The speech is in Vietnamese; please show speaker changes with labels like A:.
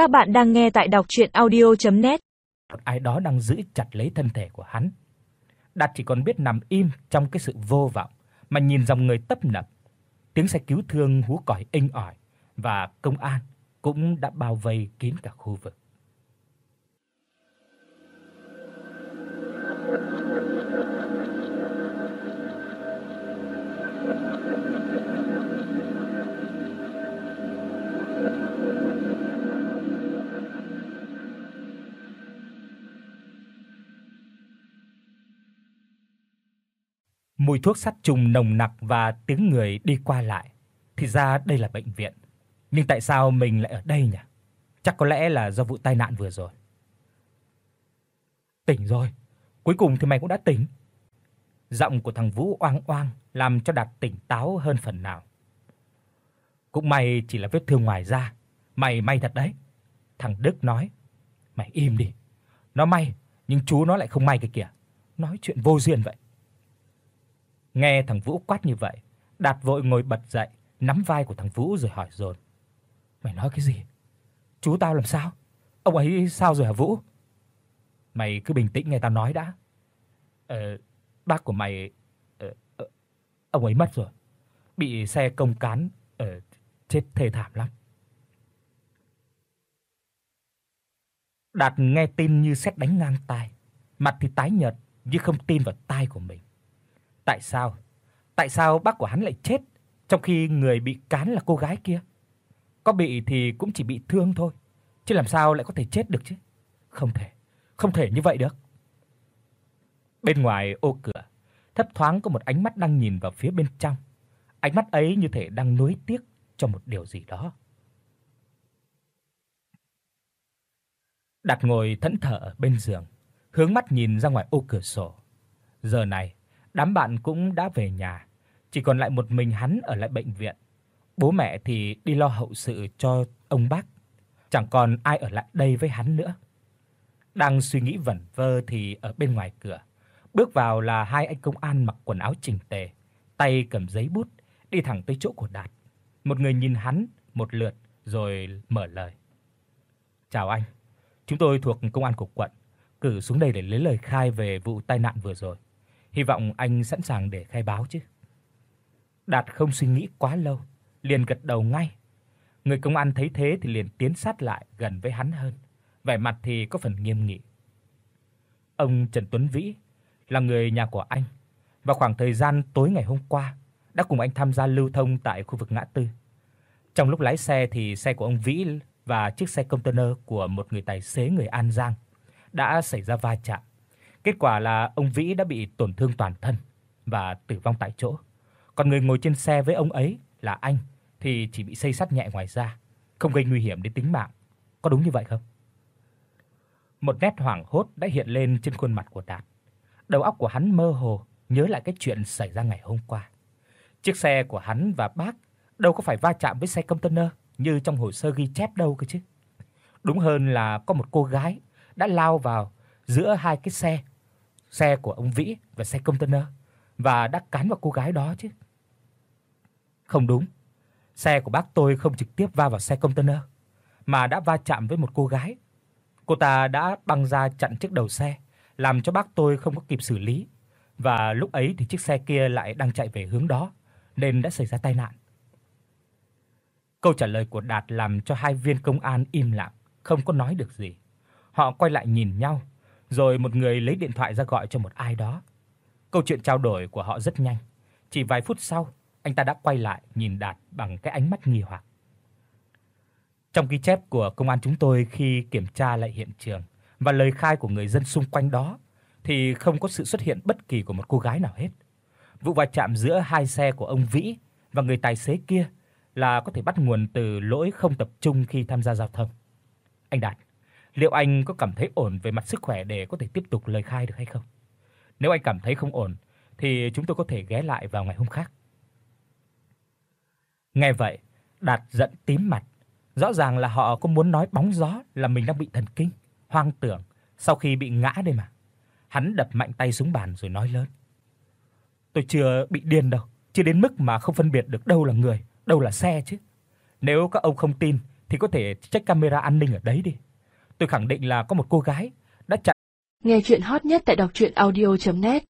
A: Các bạn đang nghe tại đọc audio net
B: Một ai đó đang giữ chặt lấy thân thể của hắn. Đạt chỉ còn biết nằm im trong cái sự vô vọng, mà nhìn dòng người tấp nập. Tiếng xe cứu thương hú còi inh ỏi, và công an cũng đã bao vây kín cả khu vực. Mùi thuốc sát trùng nồng nặc và tiếng người đi qua lại. Thì ra đây là bệnh viện. Nhưng tại sao mình lại ở đây nhỉ? Chắc có lẽ là do vụ tai nạn vừa rồi. Tỉnh rồi, cuối cùng thì mày cũng đã tỉnh. Giọng của thằng Vũ oang oang làm cho Đạt tỉnh táo hơn phần nào. Cũng may chỉ là vết thương ngoài da, mày may thật đấy." Thằng Đức nói. "Mày im đi. Nó may, nhưng chú nó lại không may cái kìa. Nói chuyện vô duyên vậy." Nghe thằng Vũ quát như vậy, Đạt vội ngồi bật dậy, nắm vai của thằng Vũ rồi hỏi dồn. "Mày nói cái gì? Chú tao làm sao? Ông ấy sao rồi hả Vũ?" "Mày cứ bình tĩnh nghe tao nói đã." "Ờ, bác của mày ờ, ờ ông ấy mất rồi. Bị xe công cán ờ, chết thê thảm lắm." Đạt nghe tin như sét đánh ngang tai, mặt thì tái nhợt như không tin vào tai của mình. Tại sao? Tại sao bác của hắn lại chết trong khi người bị cán là cô gái kia? Có bị thì cũng chỉ bị thương thôi, chứ làm sao lại có thể chết được chứ? Không thể, không thể như vậy được. Bên ngoài ô cửa, thấp thoáng có một ánh mắt đang nhìn vào phía bên trong. Ánh mắt ấy như thể đang nuối tiếc cho một điều gì đó. Đặt ngồi thẫn thờ bên giường, hướng mắt nhìn ra ngoài ô cửa sổ. Giờ này, đám bạn cũng đã về nhà, chỉ còn lại một mình hắn ở lại bệnh viện. Bố mẹ thì đi lo hậu sự cho ông bác, chẳng còn ai ở lại đây với hắn nữa. Đang suy nghĩ vẩn vơ thì ở bên ngoài cửa, bước vào là hai anh công an mặc quần áo chỉnh tề, tay cầm giấy bút, đi thẳng tới chỗ của Đạt. Một người nhìn hắn một lượt rồi mở lời. "Chào anh, chúng tôi thuộc công an cục quận, cử xuống đây để lấy lời khai về vụ tai nạn vừa rồi." Hy vọng anh sẵn sàng để khai báo chứ. Đạt không suy nghĩ quá lâu, liền gật đầu ngay. Người công an thấy thế thì liền tiến sát lại gần với hắn hơn, vẻ mặt thì có phần nghiêm nghị. Ông Trần Tuấn Vĩ là người nhà của anh, và khoảng thời gian tối ngày hôm qua đã cùng anh tham gia lưu thông tại khu vực ngã tư. Trong lúc lái xe thì xe của ông Vĩ và chiếc xe container của một người tài xế người An Giang đã xảy ra va chạm. Kết quả là ông Vĩ đã bị tổn thương toàn thân và tử vong tại chỗ. Còn người ngồi trên xe với ông ấy là anh thì chỉ bị xây sắt nhẹ ngoài da, không gây nguy hiểm đến tính mạng. Có đúng như vậy không? Một nét hoảng hốt đã hiện lên trên khuôn mặt của Đạt. Đầu óc của hắn mơ hồ nhớ lại cái chuyện xảy ra ngày hôm qua. Chiếc xe của hắn và bác đâu có phải va chạm với xe container như trong hồ sơ ghi chép đâu cơ chứ. Đúng hơn là có một cô gái đã lao vào giữa hai cái xe, xe của ông Vĩ và xe container và đã cán vào cô gái đó chứ. Không đúng. Xe của bác tôi không trực tiếp va vào xe container mà đã va chạm với một cô gái. Cô ta đã băng ra chặn trước đầu xe, làm cho bác tôi không có kịp xử lý và lúc ấy thì chiếc xe kia lại đang chạy về hướng đó nên đã xảy ra tai nạn. Câu trả lời của Đạt làm cho hai viên công an im lặng, không có nói được gì. Họ quay lại nhìn nhau rồi một người lấy điện thoại ra gọi cho một ai đó. Câu chuyện trao đổi của họ rất nhanh, chỉ vài phút sau, anh ta đã quay lại nhìn Đạt bằng cái ánh mắt nghi hoặc. Trong ghi chép của công an chúng tôi khi kiểm tra lại hiện trường và lời khai của người dân xung quanh đó thì không có sự xuất hiện bất kỳ của một cô gái nào hết. Vụ va chạm giữa hai xe của ông Vĩ và người tài xế kia là có thể bắt nguồn từ lỗi không tập trung khi tham gia giao thông. Anh Đạt, liệu anh có cảm thấy ổn về mặt sức khỏe để có thể tiếp tục lời khai được hay không? Nếu anh cảm thấy không ổn thì chúng tôi có thể ghé lại vào ngày hôm khác. Nghe vậy, Đạt giận tím mặt, rõ ràng là họ có muốn nói bóng gió là mình đang bị thần kinh, hoang tưởng sau khi bị ngã đây mà. Hắn đập mạnh tay xuống bàn rồi nói lớn: "Tôi chưa bị điên đâu, chưa đến mức mà không phân biệt được đâu là người, đâu là xe chứ. Nếu các ông không tin thì có thể check camera an ninh ở đấy đi. Tôi khẳng định là có một cô gái đã chặn
A: Nghe truyện hot nhất tại doctruyenaudio.net